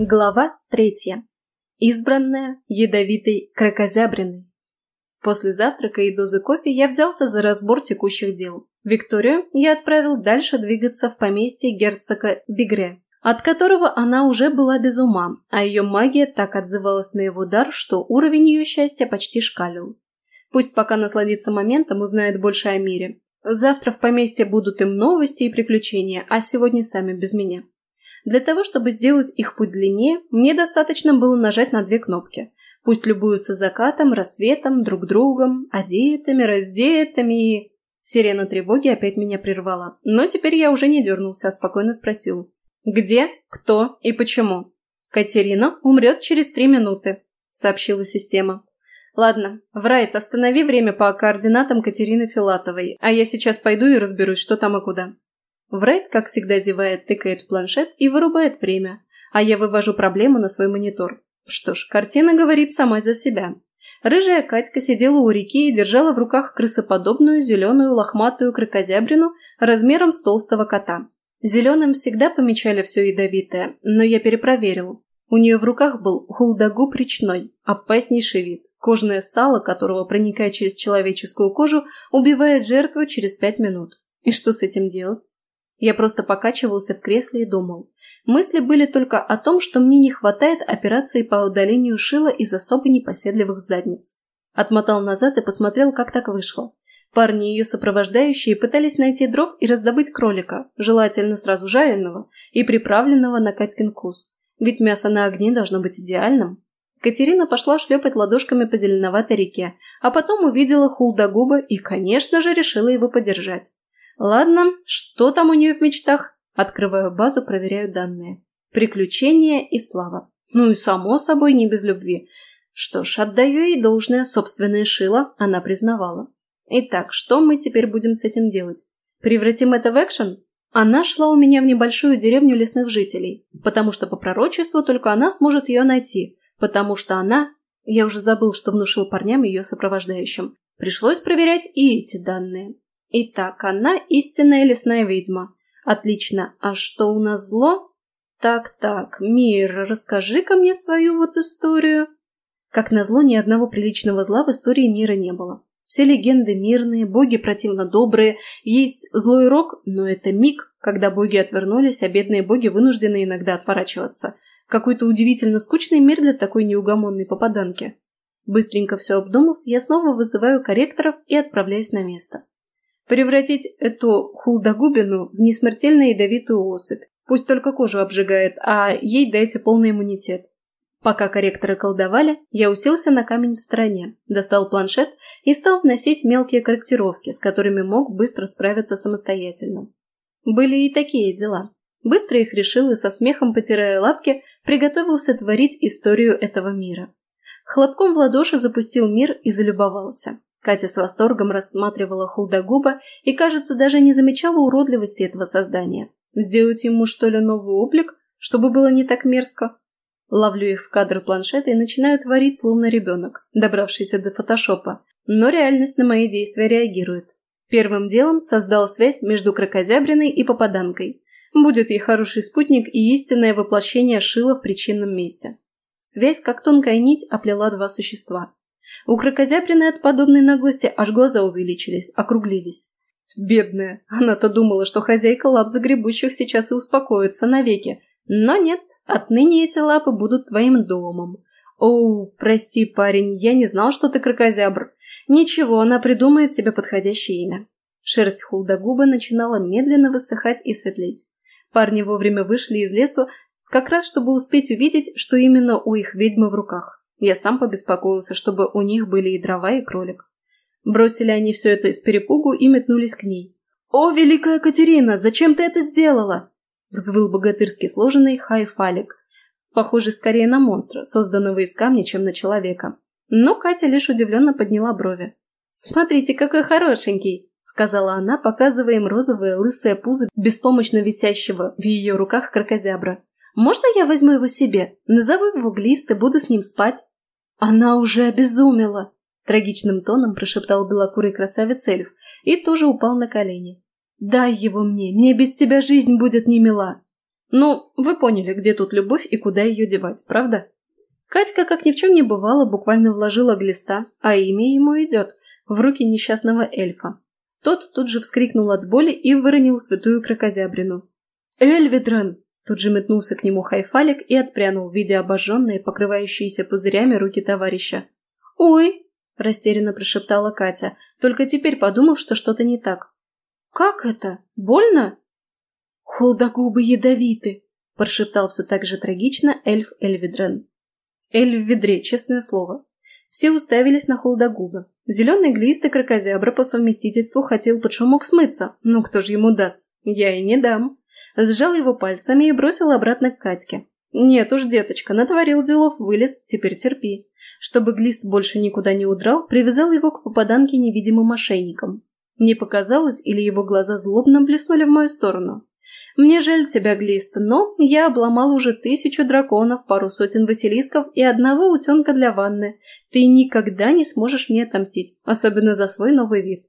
Глава третья. Избранная ядовитой кракозябриной. После завтрака и дозы кофе я взялся за разбор текущих дел. Викторию я отправил дальше двигаться в поместье герцога Бигре, от которого она уже была без ума, а ее магия так отзывалась на его дар, что уровень ее счастья почти шкалил. Пусть пока насладится моментом, узнает больше о мире. Завтра в поместье будут им новости и приключения, а сегодня сами без меня. Для того, чтобы сделать их путь длиннее, мне достаточно было нажать на две кнопки. Пусть любуются закатом, рассветом, друг другом, одетыми, раздетыми и... Сирена тревоги опять меня прервала. Но теперь я уже не дернулся, а спокойно спросил. «Где, кто и почему?» «Катерина умрет через три минуты», — сообщила система. «Ладно, Врайт, останови время по координатам Катерины Филатовой, а я сейчас пойду и разберусь, что там и куда». Врайт, как всегда, зевает, тыкает в планшет и вырубает время, а я вывожу проблему на свой монитор. Что ж, картина говорит сама за себя. Рыжая Катька сидела у реки и держала в руках крысоподобную зеленую лохматую крокозябрину размером с толстого кота. Зеленым всегда помечали все ядовитое, но я перепроверил. У нее в руках был хулдагуб речной, опаснейший вид, кожное сало которого, проникая через человеческую кожу, убивает жертву через пять минут. И что с этим делать? Я просто покачивался в кресле и думал. Мысли были только о том, что мне не хватает операции по удалению шила из особо непоседливых задниц. Отмотал назад и посмотрел, как так вышло. Парни ее сопровождающие пытались найти дров и раздобыть кролика, желательно сразу жареного и приправленного на Катькин вкус. Ведь мясо на огне должно быть идеальным. Катерина пошла шлепать ладошками по зеленоватой реке, а потом увидела Хулдагуба и, конечно же, решила его подержать. Ладно, что там у нее в мечтах? Открываю базу, проверяю данные. Приключения и слава. Ну и само собой не без любви. Что ж, отдаю ей должное собственное шило, она признавала. Итак, что мы теперь будем с этим делать? Превратим это в экшен? Она шла у меня в небольшую деревню лесных жителей, потому что по пророчеству только она сможет ее найти, потому что она... Я уже забыл, что внушил парням ее сопровождающим. Пришлось проверять и эти данные. Итак, она истинная лесная ведьма. Отлично. А что у нас зло? Так-так, Мир, расскажи-ка мне свою вот историю. Как назло, ни одного приличного зла в истории мира не было. Все легенды мирные, боги противно добрые, есть злой рок, но это миг, когда боги отвернулись, а бедные боги вынуждены иногда отворачиваться. Какой-то удивительно скучный мир для такой неугомонной попаданки. Быстренько все обдумав, я снова вызываю корректоров и отправляюсь на место. Превратить эту хулдогубину в несмертельно ядовитую особь. Пусть только кожу обжигает, а ей дайте полный иммунитет. Пока корректоры колдовали, я уселся на камень в стороне, достал планшет и стал вносить мелкие корректировки, с которыми мог быстро справиться самостоятельно. Были и такие дела. Быстро их решил и со смехом, потирая лапки, приготовился творить историю этого мира. Хлопком в ладоши запустил мир и залюбовался. Катя с восторгом рассматривала худогуба и, кажется, даже не замечала уродливости этого создания. Сделать ему, что ли, новый облик, чтобы было не так мерзко? Ловлю их в кадр планшета и начинаю творить, словно ребенок, добравшийся до фотошопа. Но реальность на мои действия реагирует. Первым делом создал связь между крокозябриной и попаданкой. Будет ей хороший спутник и истинное воплощение шила в причинном месте. Связь, как тонкая нить, оплела два существа. У крокозябрины от подобной наглости аж глаза увеличились, округлились. Бедная, она-то думала, что хозяйка лап загребущих сейчас и успокоится навеки. Но нет, отныне эти лапы будут твоим домом. О, прости, парень, я не знал, что ты крокозябр. Ничего, она придумает тебе подходящее имя. Шерсть хулдогуба начинала медленно высыхать и светлеть. Парни вовремя вышли из лесу, как раз чтобы успеть увидеть, что именно у их ведьмы в руках. Я сам побеспокоился, чтобы у них были и дрова, и кролик. Бросили они все это из перепугу и метнулись к ней. «О, великая Катерина, зачем ты это сделала?» Взвыл богатырски сложенный хайфалик, похожий скорее на монстра, созданного из камня, чем на человека. Но Катя лишь удивленно подняла брови. «Смотрите, какой хорошенький!» — сказала она, показывая им розовое лысое пузо беспомощно висящего в ее руках крокозябра. «Можно я возьму его себе? Назову его Глист и буду с ним спать?» «Она уже обезумела!» – трагичным тоном прошептал белокурый красавец эльф и тоже упал на колени. «Дай его мне, мне без тебя жизнь будет не мила!» Ну, вы поняли, где тут любовь и куда ее девать, правда? Катька, как ни в чем не бывало, буквально вложила глиста, а имя ему идет, в руки несчастного эльфа. Тот тут же вскрикнул от боли и выронил святую крокозябрину. «Эльвидран!» Тут же метнулся к нему Хайфалик и отпрянул, видя обожженные, покрывающиеся пузырями руки товарища. «Ой!» – растерянно прошептала Катя, только теперь подумав, что что-то не так. «Как это? Больно?» «Холдогубы ядовиты!» – прошептал все так же трагично эльф Эльвидрен. Эль ведре, честное слово. Все уставились на холдогуба. Зеленый глистый крокозябра по совместительству хотел под шумок смыться, но кто же ему даст? Я и не дам. Сжал его пальцами и бросил обратно к Катьке. Нет уж, деточка, натворил делов, вылез, теперь терпи. Чтобы глист больше никуда не удрал, привязал его к попаданке невидимым мошенникам. Мне показалось, или его глаза злобно блеснули в мою сторону. Мне жаль тебя, Глист, но я обломал уже тысячу драконов, пару сотен василисков и одного утенка для ванны. Ты никогда не сможешь мне отомстить, особенно за свой новый вид.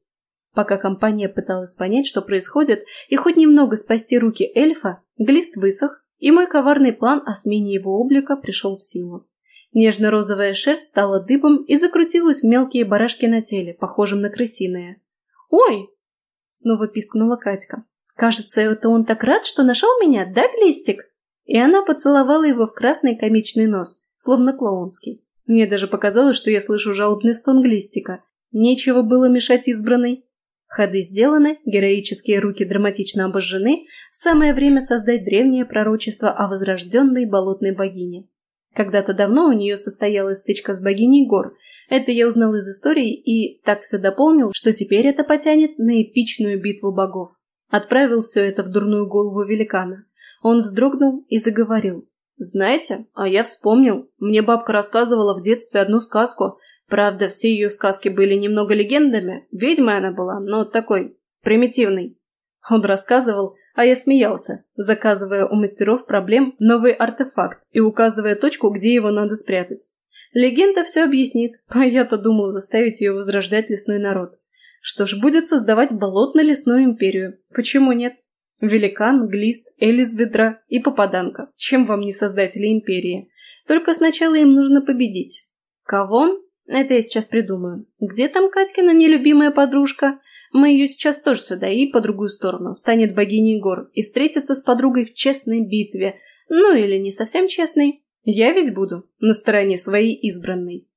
Пока компания пыталась понять, что происходит, и хоть немного спасти руки эльфа, Глист высох, и мой коварный план о смене его облика пришел в силу. Нежно-розовая шерсть стала дыбом и закрутилась в мелкие барашки на теле, похожим на крысиное. «Ой!» — снова пискнула Катька. «Кажется, это он так рад, что нашел меня, да, Глистик?» И она поцеловала его в красный комичный нос, словно клоунский. Мне даже показалось, что я слышу жалобный стон Глистика. Нечего было мешать избранной. Ходы сделаны, героические руки драматично обожжены, самое время создать древнее пророчество о возрожденной болотной богине. Когда-то давно у нее состоялась стычка с богиней гор. Это я узнал из истории и так все дополнил, что теперь это потянет на эпичную битву богов. Отправил все это в дурную голову великана. Он вздрогнул и заговорил. «Знаете, а я вспомнил. Мне бабка рассказывала в детстве одну сказку. Правда, все ее сказки были немного легендами. Ведьмой она была, но такой, примитивный. Он рассказывал, а я смеялся, заказывая у мастеров проблем новый артефакт и указывая точку, где его надо спрятать. Легенда все объяснит, а я-то думал заставить ее возрождать лесной народ. Что ж, будет создавать болотно-лесную империю. Почему нет? Великан, Глист, Элис Ведра и Попаданка. Чем вам не создатели империи? Только сначала им нужно победить. Кого? Это я сейчас придумаю. Где там Катькина нелюбимая подружка? Мы ее сейчас тоже сюда и по другую сторону. Станет богиней гор и встретится с подругой в честной битве. Ну или не совсем честной. Я ведь буду на стороне своей избранной.